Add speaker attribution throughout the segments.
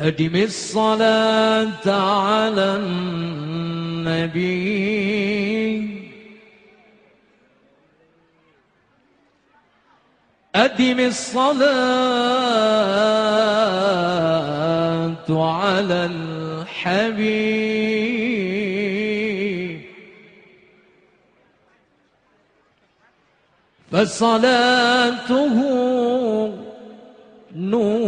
Speaker 1: أدم الصلاة على النبي. أدم الصلاة على الحبيب. فصلاته نور.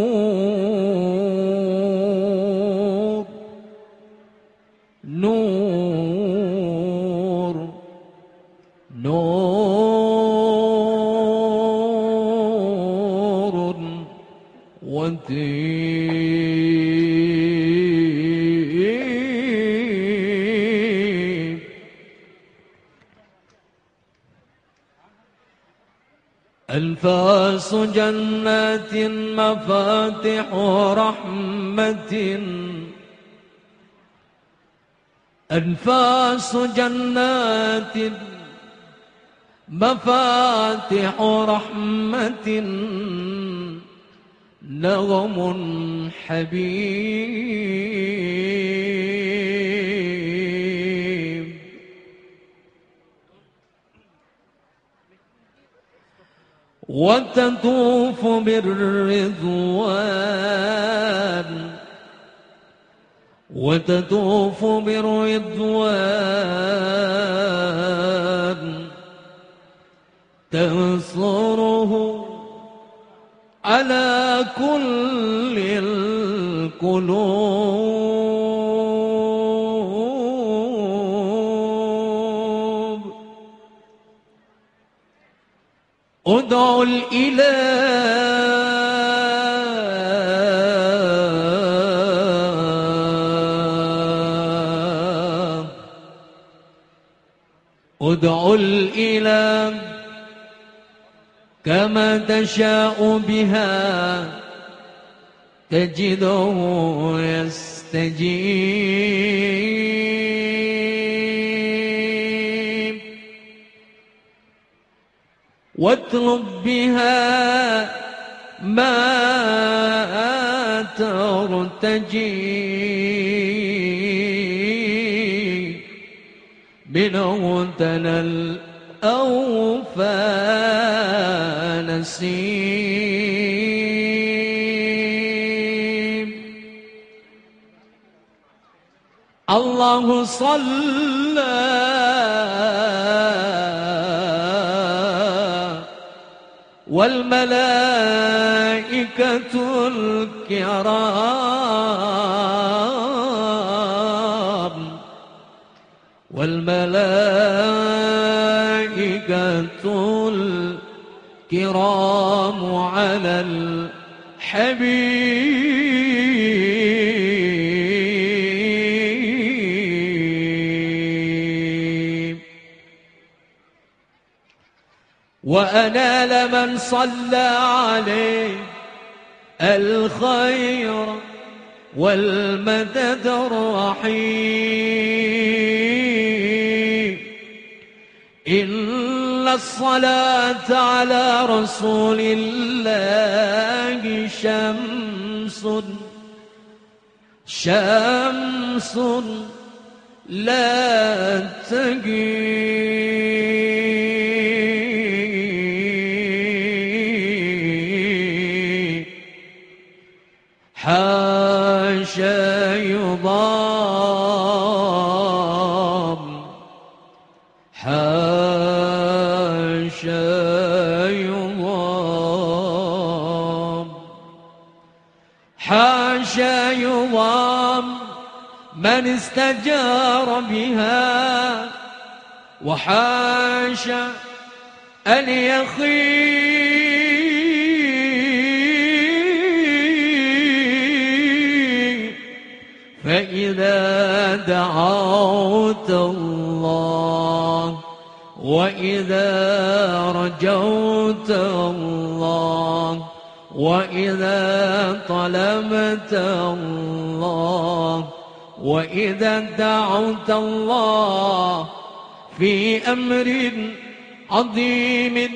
Speaker 1: أنفاس جنات مفاتح رحمة. أنفاس جنات مفاتح رحمة. نغم حبيب. وتطوف بالرضوان. وتطوف بالرضوان. تنصره على كل القلوب. ادعوا الإله. ادعوا الإله. كما تشاء بها تجده يستجيب. واطلب بها ما ترتجي. منه تنل أوفى نسيم الله صلى والملائكة الكرام. الكرام على الحبيب وأنال من صلى عليه الخير والمدد الرحيم إن الصلاة على رسول الله شمس شمس لا تجي يضام من استجار بها وحاشا أن يخيب فإذا دعوت الله وإذا رجوت الله وإذا طلبت الله وإذا دعوت الله في أمر عظيم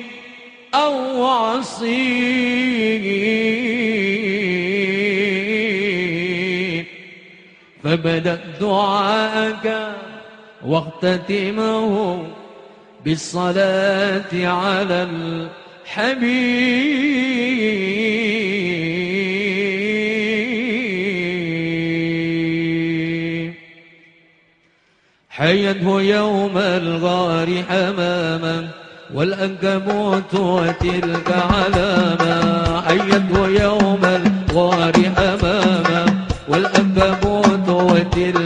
Speaker 1: أو عصيب فبدأ دعاءك واختتمه بالصلاة على الحبيب حيته يوم الغار حماما والأنكبوت وتلك علامة. حيته يوم الغار حماما والأنكبوت وتلك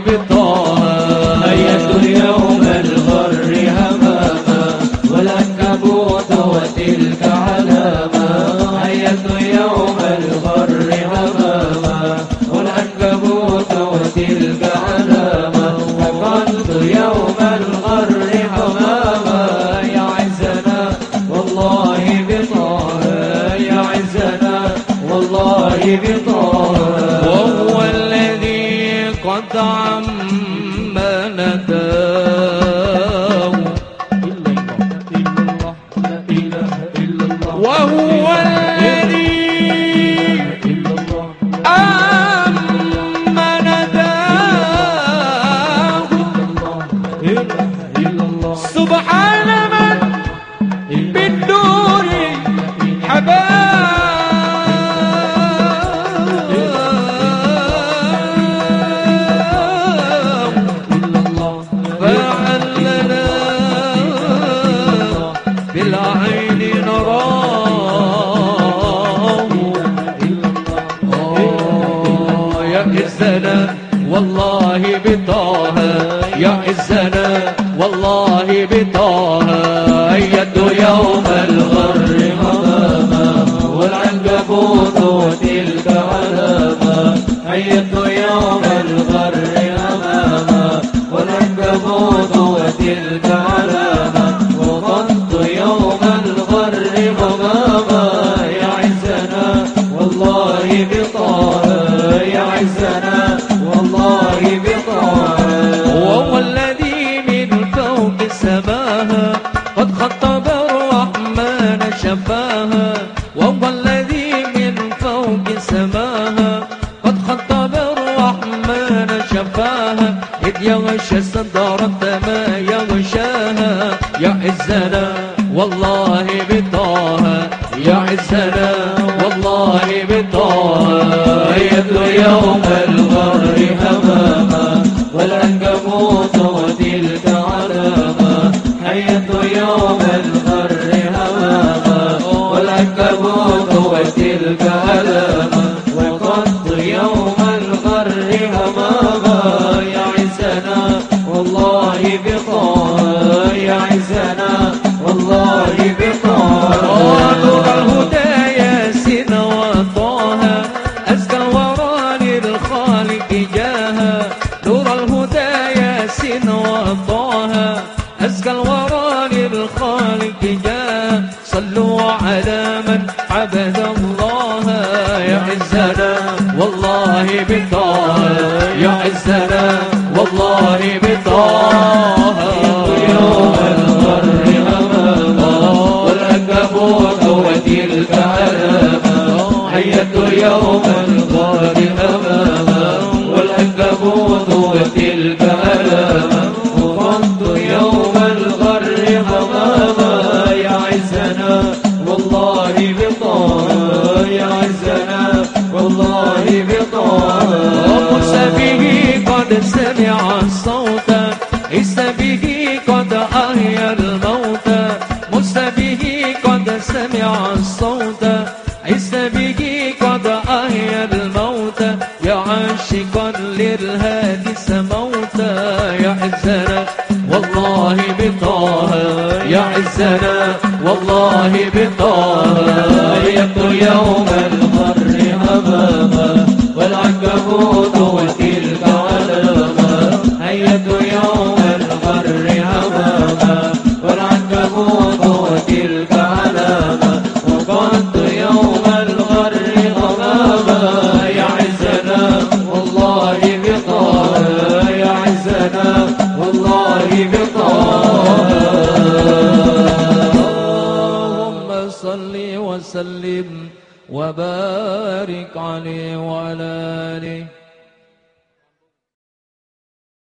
Speaker 1: Vitória. يا وش ما يغشاها. يا
Speaker 2: وشاها يا عزنا والله بطاها. يا عزنا والله بطاها. يبدو يوم الغر أمامها. والعنكبوت وتلك علامة حيث يوم الغر أمامها. والعنكبوت وتلك علامة
Speaker 1: زين وطاها أزكى الورى للخالق جاء صلوا على من عبد الله يا عزنا والله
Speaker 2: بك سمع الصوت. إس به قد أهي الموت. مس به قد
Speaker 1: سمع الصوت. إس به قد أهي الموت. يا عاشقا للهادي سموتا يا عزنا والله بطه. يا عزنا والله بطه.
Speaker 2: يبدو يوم الغر أمامه
Speaker 1: والعنكبوت